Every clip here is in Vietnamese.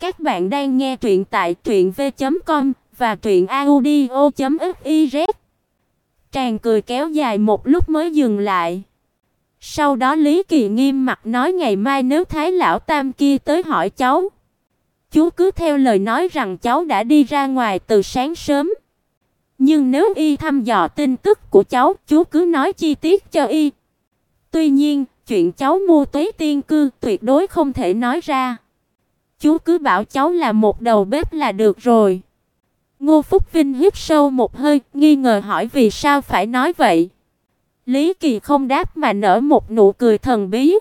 Các bạn đang nghe truyện tại truyệnv.com và truyệnaudio.fiz. Tràng cười kéo dài một lúc mới dừng lại. Sau đó Lý Kỳ nghiêm mặt nói ngày mai nếu Thái lão tam kia tới hỏi cháu, chú cứ theo lời nói rằng cháu đã đi ra ngoài từ sáng sớm. Nhưng nếu y thăm dò tin tức của cháu, chú cứ nói chi tiết cho y. Tuy nhiên, chuyện cháu mua Tuế Tiên cư tuyệt đối không thể nói ra. Chú cứ bảo cháu là một đầu bếp là được rồi. Ngô Phúc Vinh hít sâu một hơi, nghi ngờ hỏi vì sao phải nói vậy. Lý Kỳ không đáp mà nở một nụ cười thần bí.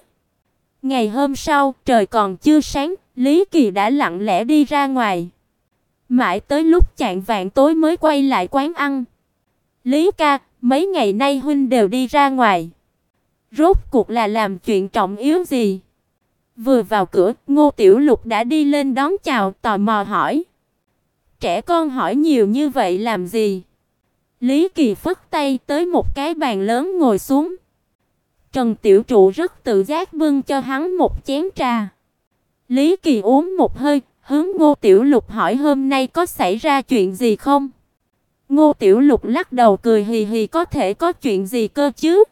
Ngày hôm sau, trời còn chưa sáng, Lý Kỳ đã lặng lẽ đi ra ngoài. Mãi tới lúc chạng vạng tối mới quay lại quán ăn. Lý ca, mấy ngày nay huynh đều đi ra ngoài. Rốt cuộc là làm chuyện trọng yếu gì? Vừa vào cửa, Ngô Tiểu Lục đã đi lên đón chào, tò mò hỏi: "Trẻ con hỏi nhiều như vậy làm gì?" Lý Kỳ phất tay tới một cái bàn lớn ngồi xuống. Trần Tiểu Trụ rất tự giác bưng cho hắn một chén trà. Lý Kỳ uống một hơi, hướng Ngô Tiểu Lục hỏi hôm nay có xảy ra chuyện gì không? Ngô Tiểu Lục lắc đầu cười hì hì có thể có chuyện gì cơ chứ?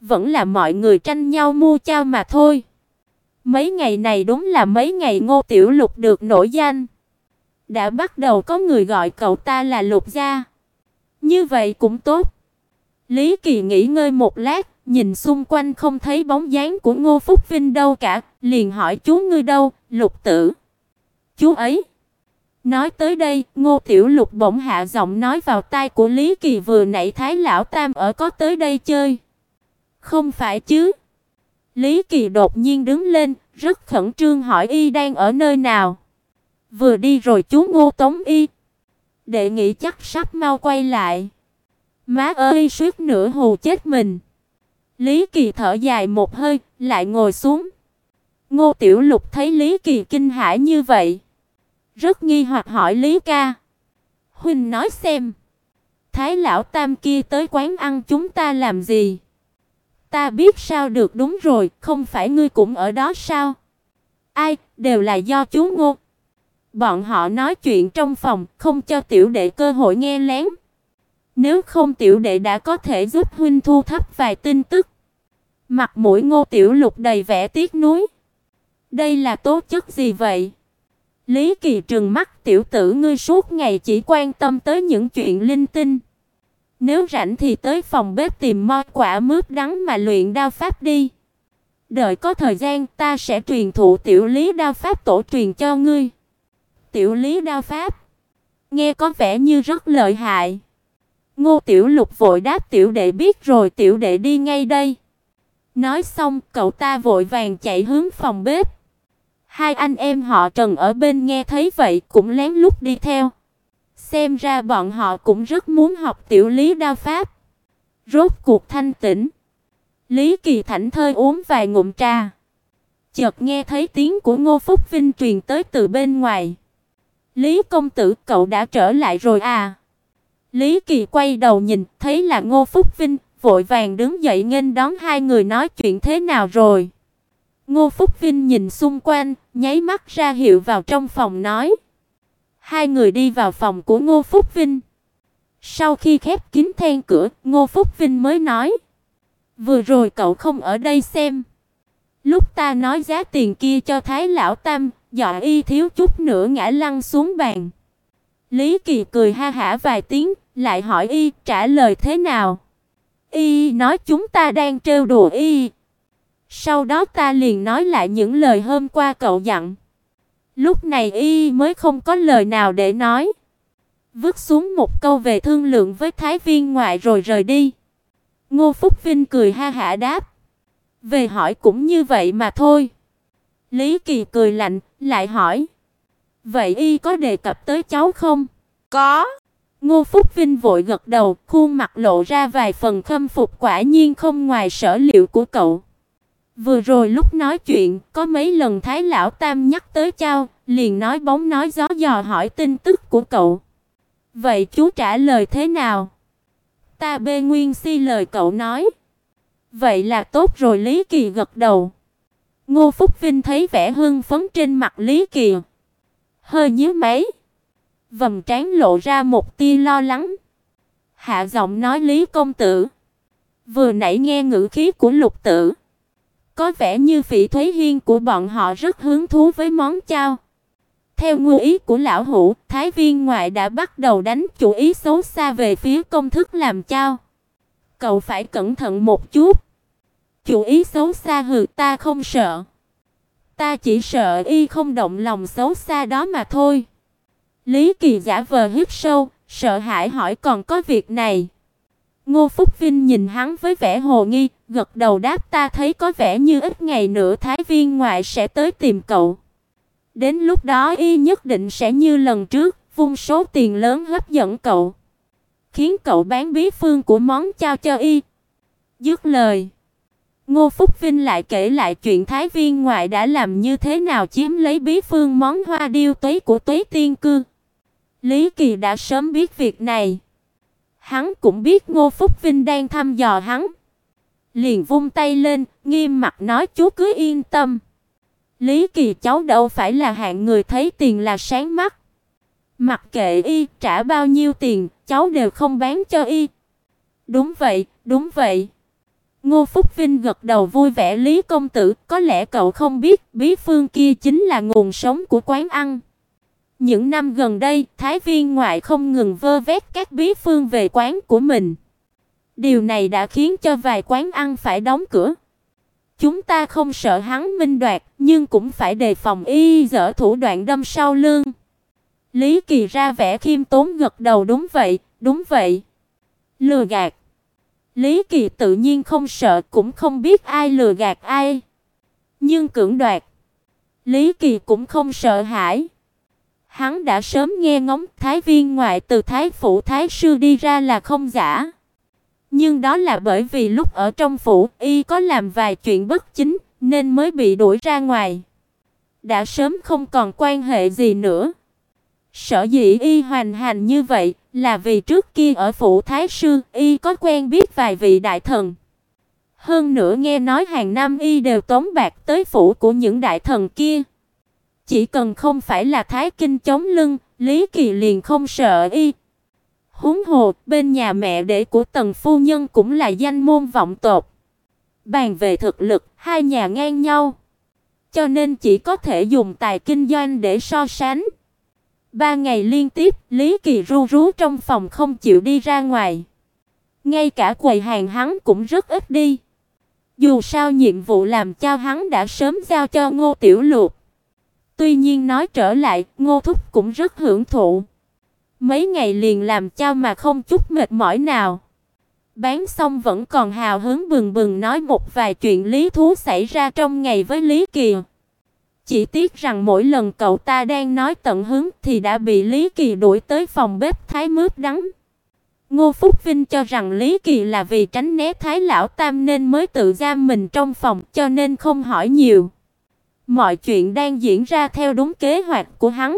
Vẫn là mọi người tranh nhau mua chao mà thôi. Mấy ngày này đúng là mấy ngày Ngô Tiểu Lục được nổi danh. Đã bắt đầu có người gọi cậu ta là Lục gia. Như vậy cũng tốt. Lý Kỳ nghỉ ngơi một lát, nhìn xung quanh không thấy bóng dáng của Ngô Phúc Vinh đâu cả, liền hỏi chú ngươi đâu, Lục tử. Chú ấy. Nói tới đây, Ngô Tiểu Lục bỗng hạ giọng nói vào tai của Lý Kỳ vừa nãy Thái lão tam ở có tới đây chơi. Không phải chứ? Lý Kỳ đột nhiên đứng lên, rất khẩn trương hỏi y đang ở nơi nào. Vừa đi rồi chú Ngô Tống y. Đệ nghĩ chắc sắp mau quay lại. Má ơi suýt nữa hù chết mình. Lý Kỳ thở dài một hơi, lại ngồi xuống. Ngô Tiểu Lục thấy Lý Kỳ kinh hãi như vậy, rất nghi hoặc hỏi Lý ca: "Huynh nói xem, Thái lão tam kia tới quán ăn chúng ta làm gì?" Ta biết sao được đúng rồi, không phải ngươi cũng ở đó sao? Ai, đều là do chú Ngô. Bọn họ nói chuyện trong phòng, không cho tiểu đệ cơ hội nghe lén. Nếu không tiểu đệ đã có thể giúp huynh thu thập vài tin tức. Mặt mũi Ngô Tiểu Lục đầy vẻ tiếc nuối. Đây là tố chất gì vậy? Lý Kỳ trừng mắt tiểu tử ngươi suốt ngày chỉ quan tâm tới những chuyện linh tinh. Nếu rảnh thì tới phòng bếp tìm mo quả mướp đắng mà luyện đao pháp đi. Đợi có thời gian ta sẽ truyền thụ tiểu lý đao pháp tổ truyền cho ngươi. Tiểu lý đao pháp. Nghe có vẻ như rất lợi hại. Ngô Tiểu Lục vội đáp tiểu đệ biết rồi tiểu đệ đi ngay đây. Nói xong, cậu ta vội vàng chạy hướng phòng bếp. Hai anh em họ Trần ở bên nghe thấy vậy cũng lén lút đi theo. Xem ra bọn họ cũng rất muốn học tiểu lý đao pháp. Rốt cuộc thanh tĩnh. Lý Kỳ thảnh thơi uống vài ngụm trà. Chợt nghe thấy tiếng của Ngô Phúc Vinh truyền tới từ bên ngoài. "Lý công tử, cậu đã trở lại rồi à?" Lý Kỳ quay đầu nhìn, thấy là Ngô Phúc Vinh, vội vàng đứng dậy nghênh đón hai người nói chuyện thế nào rồi. Ngô Phúc Vinh nhìn xung quanh, nháy mắt ra hiệu vào trong phòng nói: Hai người đi vào phòng của Ngô Phúc Vinh. Sau khi khép kín then cửa, Ngô Phúc Vinh mới nói: "Vừa rồi cậu không ở đây xem. Lúc ta nói giá tiền kia cho Thái lão tam, dọa y thiếu chút nữa ngã lăn xuống bàn." Lý Kỳ cười ha hả vài tiếng, lại hỏi y trả lời thế nào. Y nói chúng ta đang trêu đùa y. Sau đó ta liền nói lại những lời hôm qua cậu dặn. Lúc này y mới không có lời nào để nói. Vứt xuống một câu về thương lượng với thái viên ngoại rồi rời đi. Ngô Phúc Vinh cười ha hả đáp. Về hỏi cũng như vậy mà thôi. Lý Kỳ cười lạnh, lại hỏi. Vậy y có đề cập tới cháu không? Có. Ngô Phúc Vinh vội gật đầu, khuôn mặt lộ ra vài phần khâm phục quả nhiên không ngoài sở liệu của cậu. Vừa rồi lúc nói chuyện, có mấy lần Thái lão tam nhắc tới Chao, liền nói bóng nói gió dò hỏi tin tức của cậu. Vậy chú trả lời thế nào? Ta bê nguyên si lời cậu nói. Vậy là tốt rồi Lý Kỳ gật đầu. Ngô Phúc Vinh thấy vẻ hưng phấn trên mặt Lý Kỳ, hơi nhíu mày vầng trán lộ ra một tia lo lắng. Hạ giọng nói Lý công tử, vừa nãy nghe ngữ khí của Lục tử, có vẻ như Phỉ Thúy Hiên của bọn họ rất hứng thú với món chao. Theo ngụ ý của lão hủ, thái viên ngoại đã bắt đầu đánh chủ ý xấu xa về phía công thức làm chao. Cậu phải cẩn thận một chút. Chủ ý xấu xa hừ ta không sợ. Ta chỉ sợ y không động lòng xấu xa đó mà thôi. Lý Kỳ giả vờ hít sâu, sợ hãi hỏi còn có việc này. Ngô Phúc Vinh nhìn hắn với vẻ hồ nghi, gật đầu đáp ta thấy có vẻ như ít ngày nữa Thái viên ngoại sẽ tới tìm cậu. Đến lúc đó y nhất định sẽ như lần trước, vung số tiền lớn hấp dẫn cậu, khiến cậu bán bí phương của món trao cho y. Dứt lời, Ngô Phúc Vinh lại kể lại chuyện Thái viên ngoại đã làm như thế nào chiếm lấy bí phương món hoa điêu tuế của Tuế Tiên cư. Lý Kỳ đã sớm biết việc này. Hắn cũng biết Ngô Phúc Vinh đang thăm dò hắn. Liền vung tay lên, nghiêm mặt nói chú cứ yên tâm. Lý Kỳ cháu đâu phải là hạng người thấy tiền là sáng mắt. Mặc kệ y trả bao nhiêu tiền, cháu đều không bán cho y. Đúng vậy, đúng vậy. Ngô Phúc Vinh gật đầu vui vẻ Lý công tử, có lẽ cậu không biết, bí phương kia chính là nguồn sống của quán ăn. Những năm gần đây, Thái Viên ngoại không ngừng vơ vét các bí phương về quán của mình. Điều này đã khiến cho vài quán ăn phải đóng cửa. Chúng ta không sợ hắn minh đoạt, nhưng cũng phải đề phòng y dở thủ đoạn đâm sau lưng. Lý Kỳ ra vẻ khiêm tốn gật đầu đúng vậy, đúng vậy. Lừa gạt. Lý Kỳ tự nhiên không sợ, cũng không biết ai lừa gạt ai. Nhưng cưỡng đoạt, Lý Kỳ cũng không sợ hãi. Hắn đã sớm nghe ngóng Thái viên ngoại từ Thái phủ, Thái sư đi ra là không giả. Nhưng đó là bởi vì lúc ở trong phủ, y có làm vài chuyện bất chính, nên mới bị đuổi ra ngoài. Đã sớm không còn quan hệ gì nữa. Sở dĩ y hoàn hành như vậy là vì trước kia ở phủ thái sư, y có quen biết vài vị đại thần. Hơn nữa nghe nói hàng năm y đều tống bạc tới phủ của những đại thần kia. Chỉ cần không phải là thái kinh chống lưng, Lý Kỳ liền không sợ y. Huống hồ, bên nhà mẹ đẻ của Tần phu nhân cũng là danh môn vọng tộc. Bàn về thực lực, hai nhà ngang nhau. Cho nên chỉ có thể dùng tài kinh doanh để so sánh. Ba ngày liên tiếp, Lý Kỳ ru rú trong phòng không chịu đi ra ngoài. Ngay cả quầy hàng hắn cũng rất ít đi. Dù sao nhiệm vụ làm cho hắn đã sớm giao cho Ngô Tiểu Lục. Tuy nhiên nói trở lại, Ngô Thúc cũng rất hưởng thụ. Mấy ngày liền làm cho mà không chút mệt mỏi nào. Bán xong vẫn còn hào hứng bừng bừng nói một vài chuyện lý thú xảy ra trong ngày với Lý Kỳ. Chỉ tiếc rằng mỗi lần cậu ta đang nói tận hứng thì đã bị Lý Kỳ đuổi tới phòng bếp thái mướp đắng. Ngô Phúc Vinh cho rằng Lý Kỳ là vì tránh né Thái lão tam nên mới tự giam mình trong phòng, cho nên không hỏi nhiều. Mọi chuyện đang diễn ra theo đúng kế hoạch của hắn.